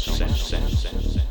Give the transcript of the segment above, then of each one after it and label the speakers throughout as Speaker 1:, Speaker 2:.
Speaker 1: sense, sense, sense, sense.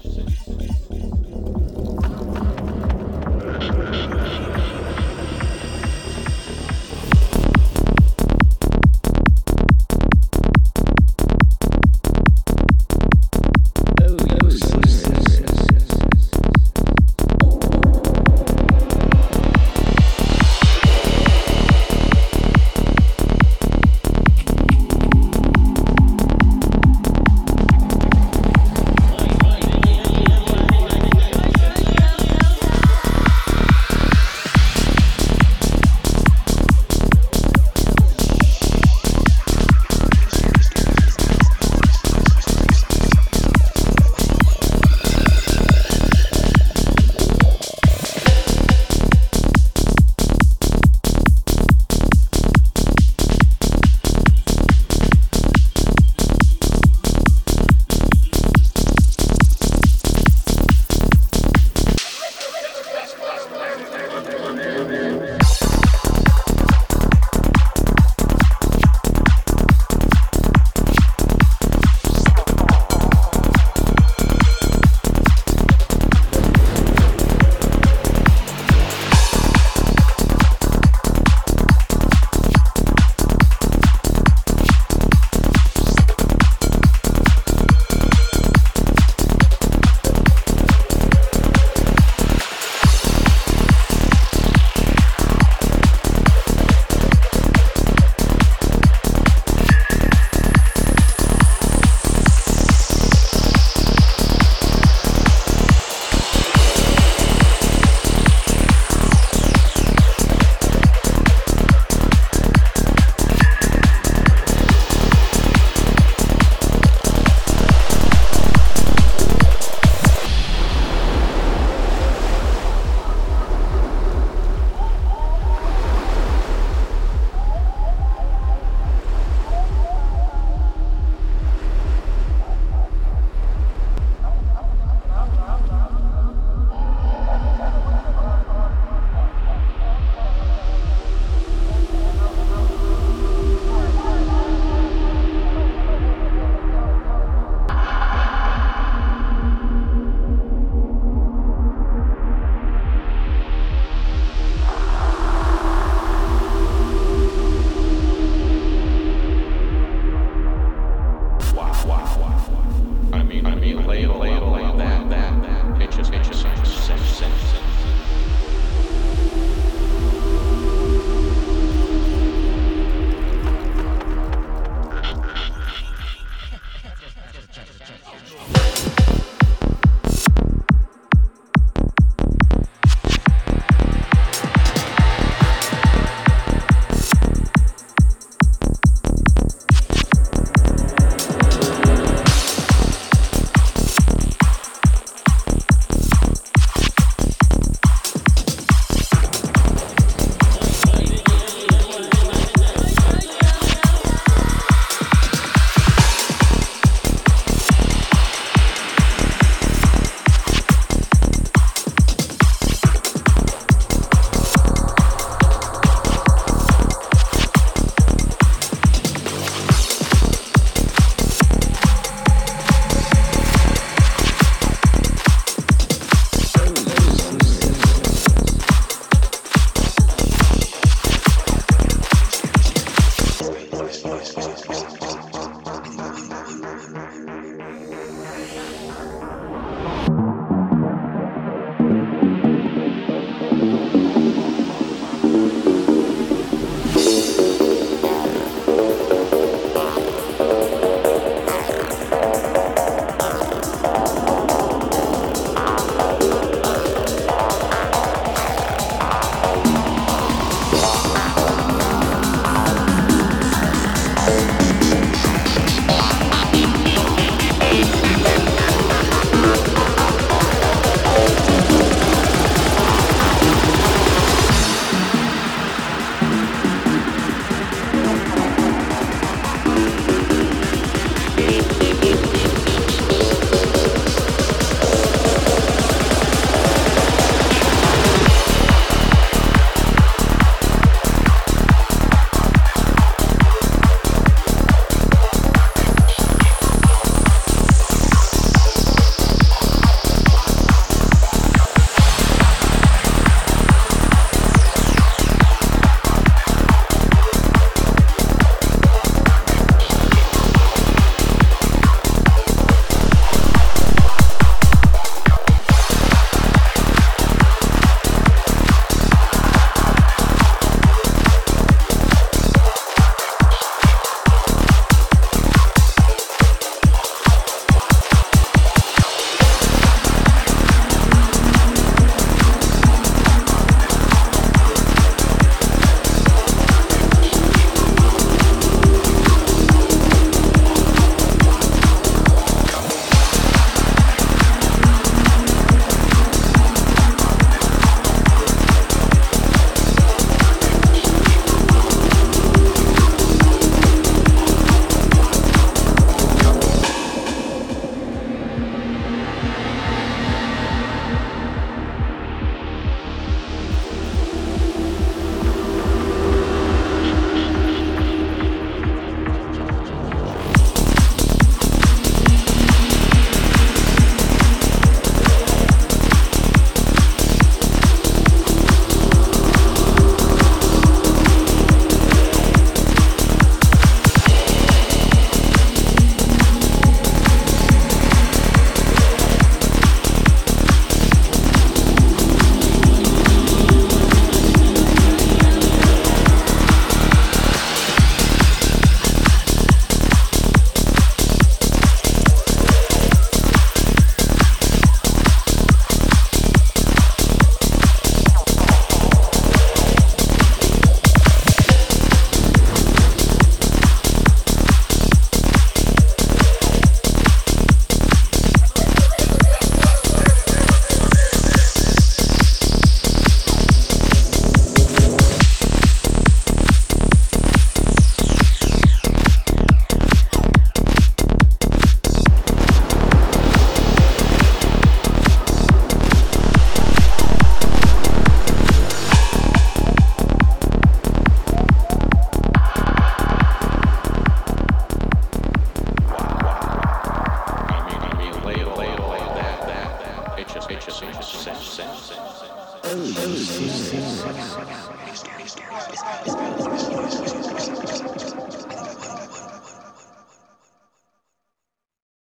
Speaker 2: it's, it's